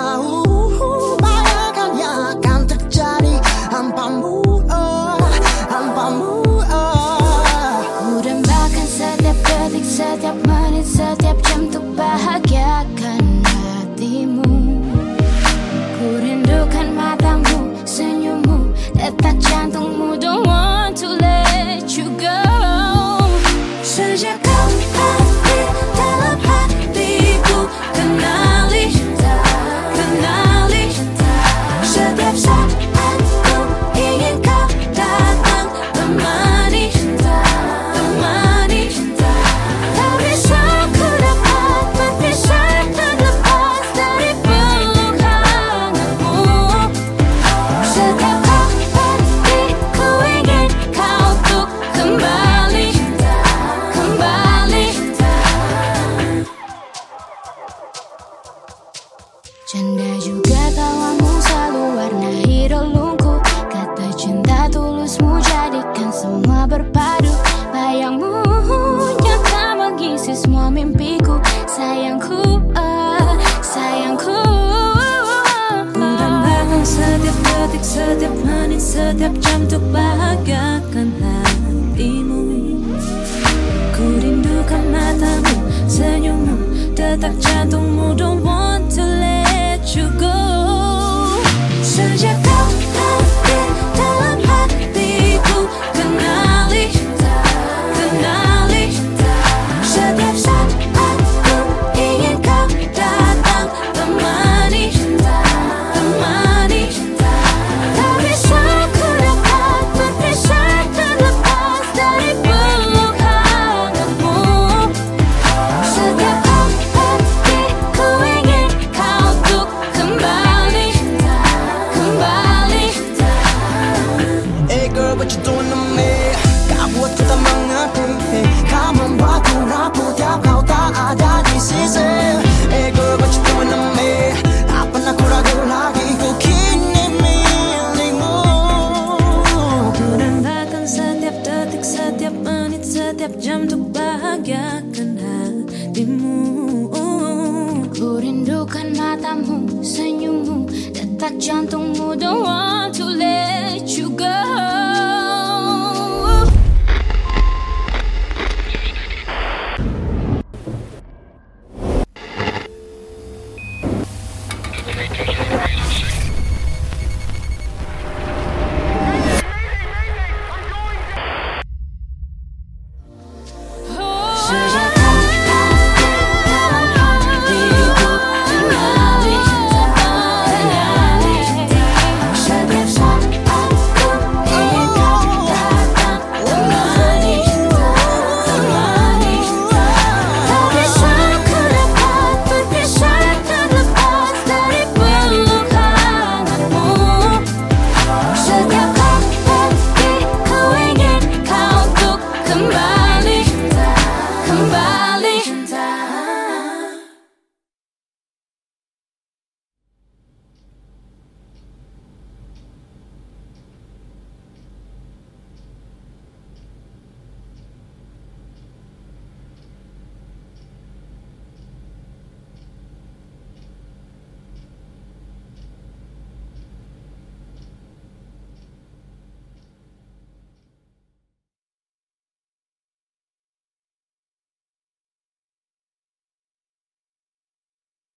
mau bayangkan yang akan terjadi. Hampamu, oh, hampamu, oh. Ku bahkan setiap detik, setiap menit, setiap jam tuh Then you know that I don't want to let you go. matamu, senyummu, detak jantungmu don't want to let you go.